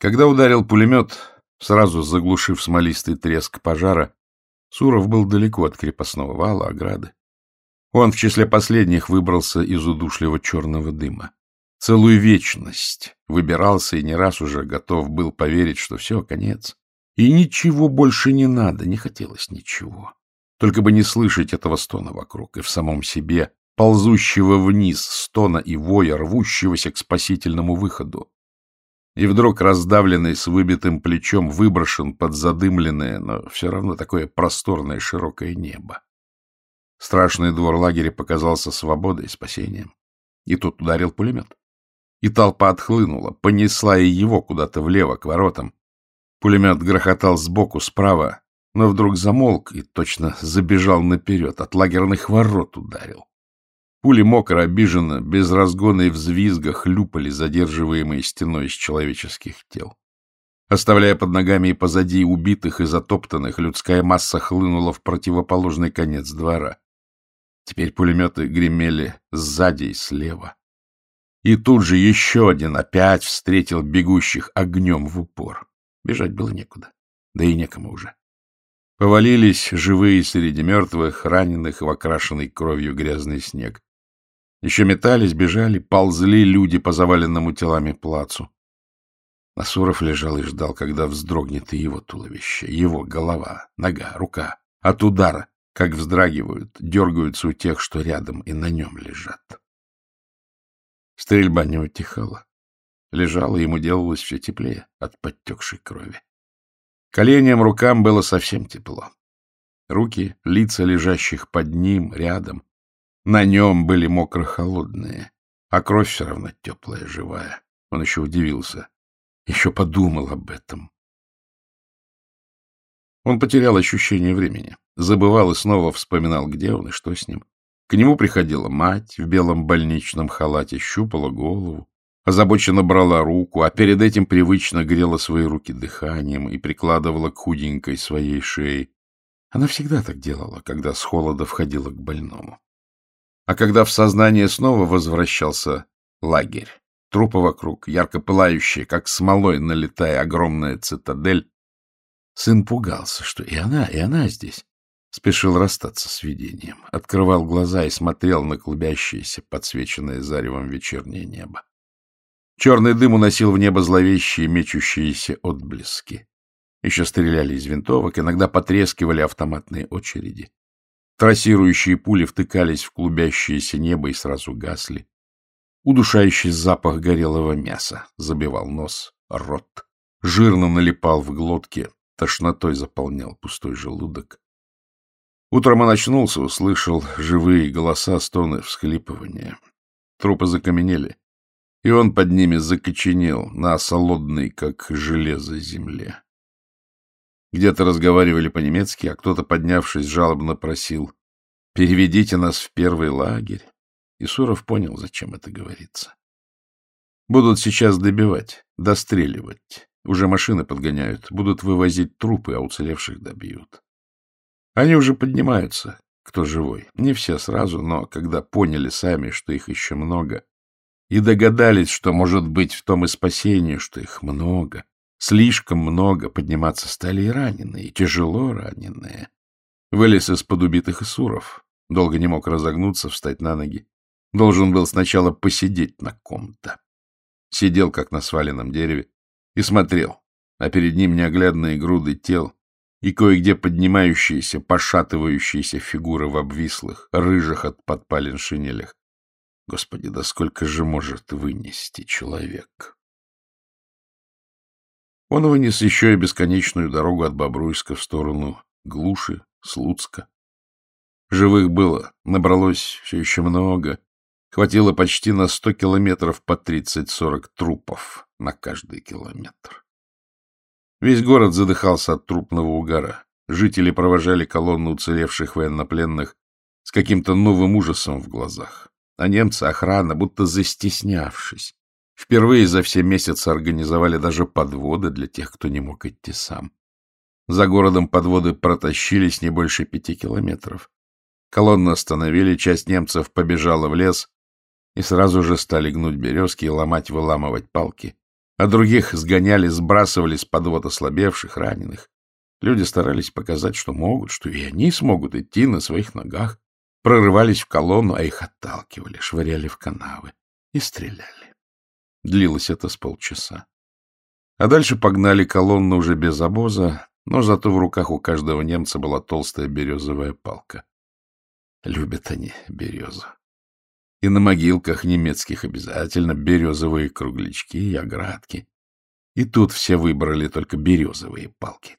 Когда ударил пулемет, сразу заглушив смолистый треск пожара, Суров был далеко от крепостного вала, ограды. Он в числе последних выбрался из удушливого черного дыма. Целую вечность выбирался и не раз уже готов был поверить, что все, конец. И ничего больше не надо, не хотелось ничего. Только бы не слышать этого стона вокруг и в самом себе, ползущего вниз стона и воя, рвущегося к спасительному выходу. И вдруг, раздавленный с выбитым плечом, выброшен под задымленное, но все равно такое просторное широкое небо. Страшный двор лагеря показался свободой спасением. И тут ударил пулемет. И толпа отхлынула, понесла и его куда-то влево, к воротам. Пулемет грохотал сбоку, справа, но вдруг замолк и точно забежал наперед, от лагерных ворот ударил. Пули мокро, обиженно, без разгона и взвизга хлюпали, задерживаемые стеной из человеческих тел. Оставляя под ногами и позади убитых и затоптанных, людская масса хлынула в противоположный конец двора. Теперь пулеметы гремели сзади и слева. И тут же еще один опять встретил бегущих огнем в упор. Бежать было некуда, да и некому уже. Повалились живые среди мертвых, раненых в окрашенный кровью грязный снег. Еще метались, бежали, ползли люди по заваленному телами плацу. Насуров лежал и ждал, когда вздрогнет и его туловище, его голова, нога, рука. От удара, как вздрагивают, дергаются у тех, что рядом и на нем лежат. Стрельба не утихала. Лежала, ему делалось все теплее от подтекшей крови. Коленям, рукам было совсем тепло. Руки, лица лежащих под ним, рядом. На нем были мокро-холодные, а кровь все равно теплая, живая. Он еще удивился, еще подумал об этом. Он потерял ощущение времени, забывал и снова вспоминал, где он и что с ним. К нему приходила мать в белом больничном халате, щупала голову, озабоченно брала руку, а перед этим привычно грела свои руки дыханием и прикладывала к худенькой своей шее. Она всегда так делала, когда с холода входила к больному. А когда в сознание снова возвращался лагерь, трупы вокруг, ярко пылающие, как смолой налетая огромная цитадель, сын пугался, что и она, и она здесь. Спешил расстаться с видением, открывал глаза и смотрел на клубящееся, подсвеченное заревом вечернее небо. Черный дым уносил в небо зловещие, мечущиеся отблески. Еще стреляли из винтовок, иногда потрескивали автоматные очереди. Трассирующие пули втыкались в клубящееся небо и сразу гасли. Удушающий запах горелого мяса забивал нос, рот. Жирно налипал в глотке, тошнотой заполнял пустой желудок. Утром он очнулся, услышал живые голоса, стоны, всхлипывания. Трупы закаменели и он под ними закоченел на солодной, как железо, земле. Где-то разговаривали по-немецки, а кто-то, поднявшись, жалобно просил «Переведите нас в первый лагерь». И Суров понял, зачем это говорится. Будут сейчас добивать, достреливать. Уже машины подгоняют, будут вывозить трупы, а уцелевших добьют. Они уже поднимаются, кто живой. Не все сразу, но когда поняли сами, что их еще много, и догадались, что, может быть, в том и спасение, что их много, слишком много, подниматься стали и раненые, и тяжело раненые. Вылез из-под убитых Исуров, долго не мог разогнуться, встать на ноги. Должен был сначала посидеть на ком-то. Сидел, как на сваленном дереве, и смотрел, а перед ним неоглядные груды тел и кое-где поднимающиеся, пошатывающиеся фигуры в обвислых, рыжих от подпалин шинелях. Господи, да сколько же может вынести человек? Он вынес еще и бесконечную дорогу от Бобруйска в сторону Глуши, Слуцка. Живых было, набралось все еще много. Хватило почти на сто километров по тридцать-сорок трупов на каждый километр. Весь город задыхался от трупного угара. Жители провожали колонну уцелевших военнопленных с каким-то новым ужасом в глазах а немцы, охрана, будто застеснявшись, впервые за все месяцы организовали даже подводы для тех, кто не мог идти сам. За городом подводы протащились не больше пяти километров. Колонну остановили, часть немцев побежала в лес и сразу же стали гнуть березки и ломать, выламывать палки. а других сгоняли, сбрасывали с подвод ослабевших, раненых. Люди старались показать, что могут, что и они смогут идти на своих ногах, прорывались в колонну, а их отталкивали, швыряли в канавы и стреляли. Длилось это с полчаса. А дальше погнали колонну уже без обоза, но зато в руках у каждого немца была толстая березовая палка. Любят они березу. И на могилках немецких обязательно березовые круглячки и оградки. И тут все выбрали только березовые палки.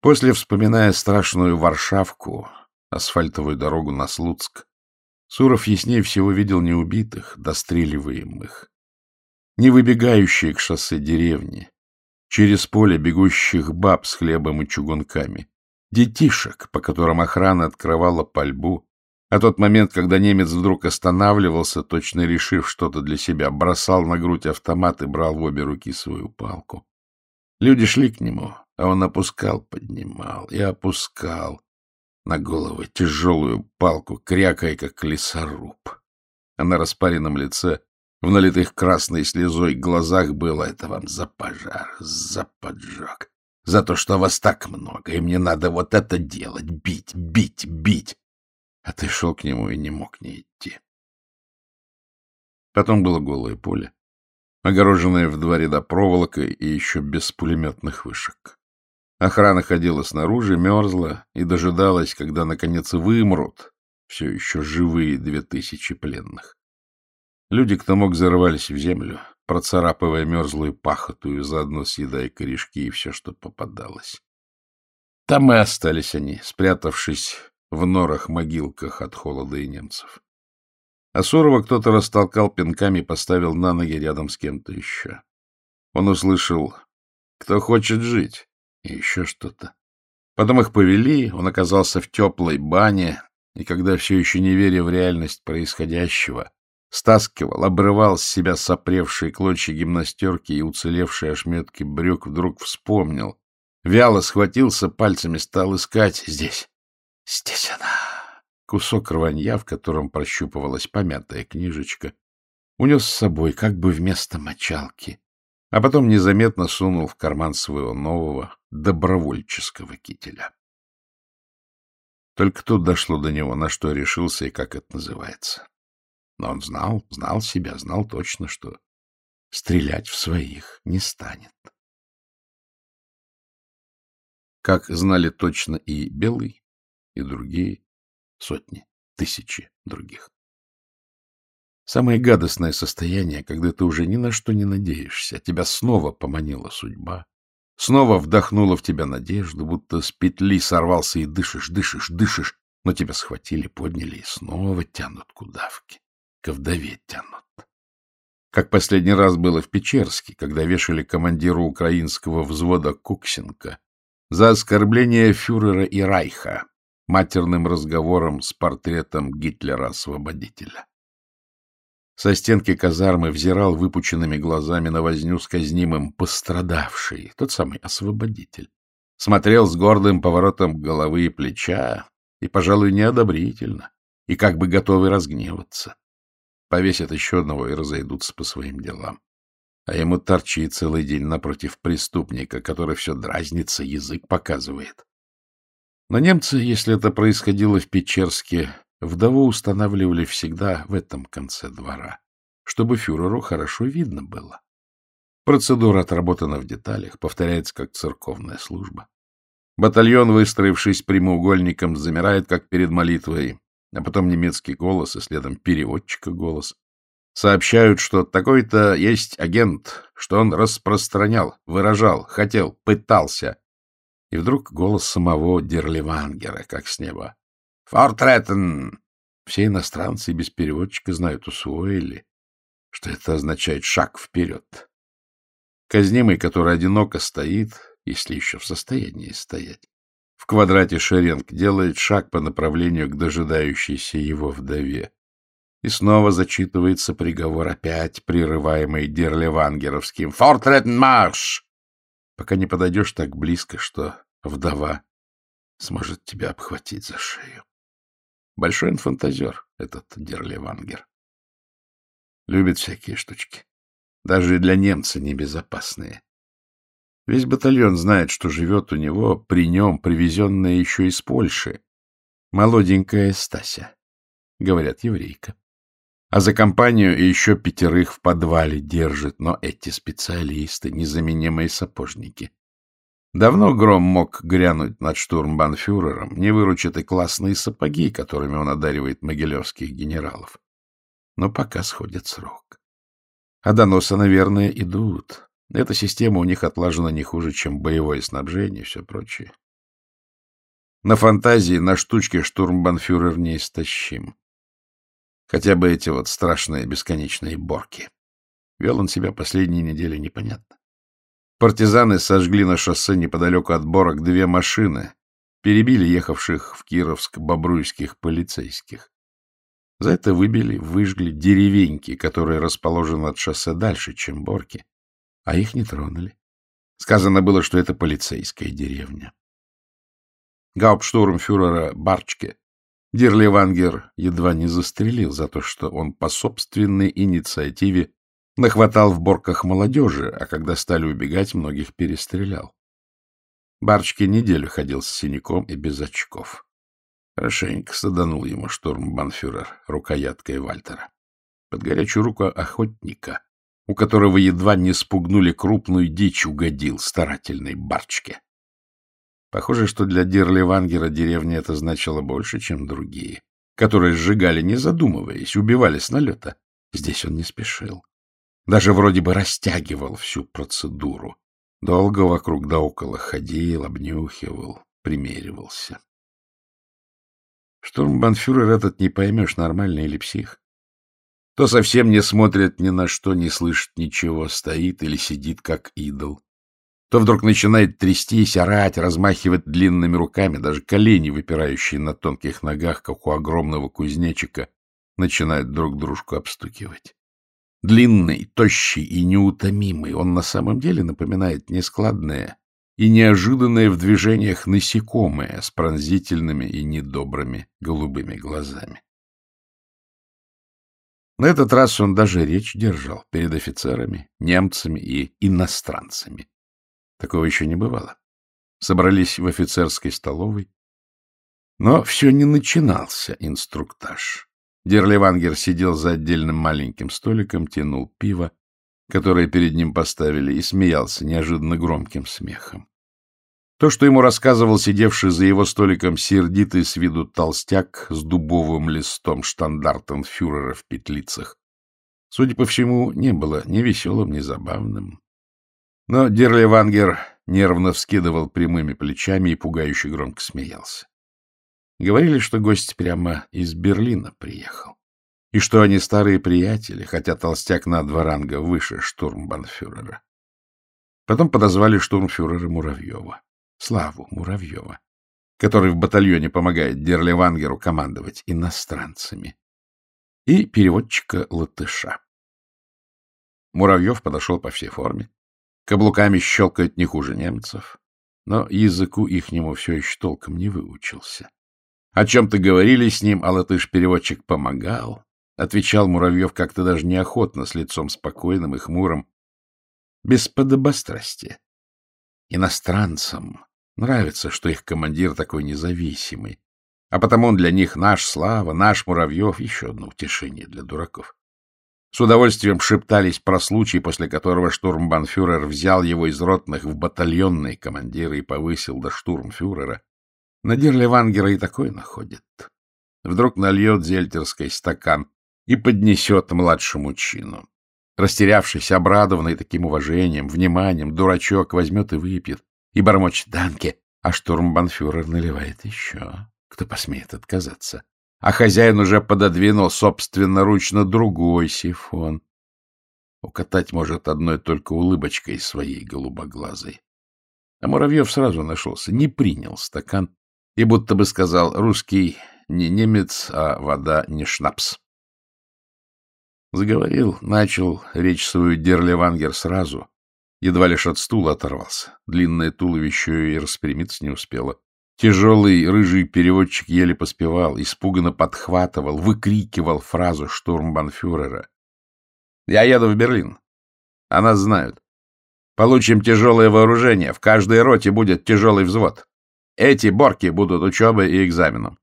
После, вспоминая страшную Варшавку, асфальтовую дорогу на Слуцк, Суров яснее всего видел не убитых, достреливаемых, не выбегающие к шоссе деревни, через поле бегущих баб с хлебом и чугунками, детишек, по которым охрана открывала пальбу, а тот момент, когда немец вдруг останавливался, точно решив что-то для себя, бросал на грудь автомат и брал в обе руки свою палку. Люди шли к нему, а он опускал, поднимал и опускал на голову тяжелую палку, крякая, как лесоруб. А на распаренном лице, в налитых красной слезой глазах было это вам за пожар, за поджог, за то, что вас так много, и мне надо вот это делать, бить, бить, бить. А ты шел к нему и не мог не идти. Потом было голое поле, огороженное в два ряда проволокой и еще без пулеметных вышек. Охрана ходила снаружи, мерзла и дожидалась, когда, наконец, вымрут все еще живые две тысячи пленных. Люди кто мог зарывались в землю, процарапывая мерзлую пахоту и заодно съедая корешки и все, что попадалось. Там и остались они, спрятавшись в норах-могилках от холода и немцев. А Сурова кто-то растолкал пинками и поставил на ноги рядом с кем-то еще. Он услышал «Кто хочет жить?» И еще что-то. Потом их повели, он оказался в теплой бане, и когда все еще не веря в реальность происходящего, стаскивал, обрывал с себя сопревшие клочья гимнастерки и уцелевшие ошметки брюк, вдруг вспомнил. Вяло схватился пальцами, стал искать. Здесь, здесь она. Кусок рванья, в котором прощупывалась помятая книжечка, унес с собой, как бы вместо мочалки, а потом незаметно сунул в карман своего нового добровольческого кителя. Только тут дошло до него, на что решился и как это называется. Но он знал, знал себя, знал точно, что стрелять в своих не станет. Как знали точно и Белый, и другие сотни, тысячи других. Самое гадостное состояние, когда ты уже ни на что не надеешься, тебя снова поманила судьба, снова вдохнула в тебя надежду, будто с петли сорвался и дышишь, дышишь, дышишь, но тебя схватили, подняли и снова тянут к удавке, к вдове тянут. Как последний раз было в Печерске, когда вешали командиру украинского взвода Куксенко за оскорбление фюрера и Райха матерным разговором с портретом Гитлера-освободителя. Со стенки казармы взирал выпученными глазами на возню с казнимым пострадавший, тот самый освободитель. Смотрел с гордым поворотом головы и плеча, и, пожалуй, неодобрительно, и как бы готовый разгневаться. Повесят еще одного и разойдутся по своим делам. А ему торчит целый день напротив преступника, который все дразнится, язык показывает. Но немцы, если это происходило в Печерске, Вдову устанавливали всегда в этом конце двора, чтобы фюреру хорошо видно было. Процедура отработана в деталях, повторяется как церковная служба. Батальон, выстроившись прямоугольником, замирает, как перед молитвой, а потом немецкий голос и следом переводчика голос. Сообщают, что такой-то есть агент, что он распространял, выражал, хотел, пытался. И вдруг голос самого Дерливангера, как с неба. Фортреттен! Все иностранцы без переводчика знают, усвоили, что это означает шаг вперед. Казнимый, который одиноко стоит, если еще в состоянии стоять, в квадрате шеренг делает шаг по направлению к дожидающейся его вдове. И снова зачитывается приговор, опять прерываемый Дерлевангеровским «Фортреттен марш!» Пока не подойдешь так близко, что вдова сможет тебя обхватить за шею. Большой инфантазер этот Дерливангер. Любит всякие штучки. даже для немца небезопасные. Весь батальон знает, что живет у него, при нем привезенная еще из Польши, молоденькая Стася, говорят, еврейка. А за компанию еще пятерых в подвале держит, но эти специалисты — незаменимые сапожники. Давно Гром мог грянуть над штурмбанфюрером, не выручат и классные сапоги, которыми он одаривает могилевских генералов. Но пока сходит срок. А доносы, наверное, идут. Эта система у них отлажена не хуже, чем боевое снабжение и все прочее. На фантазии, на штучке штурмбанфюрер неистощим. Хотя бы эти вот страшные бесконечные борки. Вел он себя последние недели непонятно. Партизаны сожгли на шоссе неподалеку от Борок две машины, перебили ехавших в Кировск бобруйских полицейских. За это выбили, выжгли деревеньки, которые расположены от шоссе дальше, чем Борки, а их не тронули. Сказано было, что это полицейская деревня. Гауптштурмфюрера Барчке Дирливангер едва не застрелил за то, что он по собственной инициативе Нахватал в борках молодежи, а когда стали убегать, многих перестрелял. Барчки неделю ходил с синяком и без очков. Хорошенько саданул ему штурмбанфюрер рукояткой Вальтера. Под горячую руку охотника, у которого едва не спугнули крупную дичь, угодил старательной Барчке. Похоже, что для Дирливангера деревня это значило больше, чем другие, которые сжигали, не задумываясь, убивали с налета. Здесь он не спешил. Даже вроде бы растягивал всю процедуру. Долго вокруг да около ходил, обнюхивал, примеривался. Штурмбанфюрер этот не поймешь, нормальный или псих. То совсем не смотрит ни на что, не слышит ничего, стоит или сидит как идол. То вдруг начинает трястись, орать, размахивать длинными руками, даже колени, выпирающие на тонких ногах, как у огромного кузнечика, начинают друг дружку обстукивать. Длинный, тощий и неутомимый, он на самом деле напоминает нескладное и неожиданное в движениях насекомое с пронзительными и недобрыми голубыми глазами. На этот раз он даже речь держал перед офицерами, немцами и иностранцами. Такого еще не бывало. Собрались в офицерской столовой. Но все не начинался инструктаж. Дерливангер сидел за отдельным маленьким столиком, тянул пиво, которое перед ним поставили, и смеялся неожиданно громким смехом. То, что ему рассказывал сидевший за его столиком сердитый с виду толстяк с дубовым листом штандартом фюрера в петлицах, судя по всему, не было ни веселым, ни забавным. Но Дерливангер нервно вскидывал прямыми плечами и пугающе громко смеялся. Говорили, что гость прямо из Берлина приехал. И что они старые приятели, хотя толстяк на два ранга выше штурмбанфюрера. Потом подозвали штурмфюрера Муравьева, Славу Муравьева, который в батальоне помогает Дерлевангеру командовать иностранцами, и переводчика Латыша. Муравьев подошел по всей форме, каблуками щелкает не хуже немцев, но языку ихнему все еще толком не выучился. О чем-то говорили с ним, а латыш-переводчик помогал. Отвечал Муравьев как-то даже неохотно, с лицом спокойным и хмурым, без подобострастия. Иностранцам нравится, что их командир такой независимый, а потому он для них наш Слава, наш Муравьев — еще одно утешение для дураков. С удовольствием шептались про случай, после которого штурмбанфюрер взял его из ротных в батальонные командиры и повысил до штурмфюрера, на Дерлевангера и такой находит. Вдруг нальет зельтерский стакан и поднесет младшему чину. Растерявшись, обрадованный таким уважением, вниманием, дурачок возьмет и выпьет, и бормочет «Данке», а штурмбанфюрер наливает еще. Кто посмеет отказаться? А хозяин уже пододвинул собственноручно другой сифон. Укатать может одной только улыбочкой своей голубоглазой. А Муравьев сразу нашелся, не принял стакан, и будто бы сказал «русский не немец, а вода не шнапс». Заговорил, начал речь свою Дерлевангер сразу, едва лишь от стула оторвался. Длинное туловище и распрямиться не успело. Тяжелый рыжий переводчик еле поспевал, испуганно подхватывал, выкрикивал фразу штурмбанфюрера. «Я еду в Берлин. О нас знают. Получим тяжелое вооружение. В каждой роте будет тяжелый взвод. Эти борки будут учебой и экзаменом.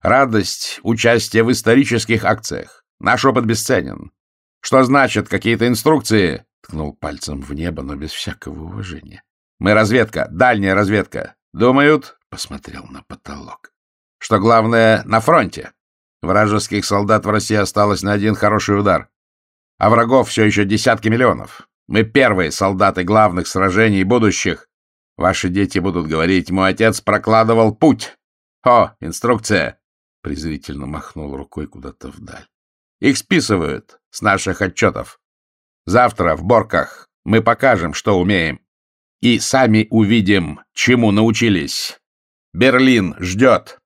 Радость участия в исторических акциях. Наш опыт бесценен. Что значит какие-то инструкции? Ткнул пальцем в небо, но без всякого уважения. Мы разведка, дальняя разведка. Думают, посмотрел на потолок, что главное на фронте. Вражеских солдат в России осталось на один хороший удар. А врагов все еще десятки миллионов. Мы первые солдаты главных сражений будущих. Ваши дети будут говорить, мой отец прокладывал путь. О, инструкция! Презрительно махнул рукой куда-то вдаль. Их списывают с наших отчетов. Завтра в Борках мы покажем, что умеем. И сами увидим, чему научились. Берлин ждет.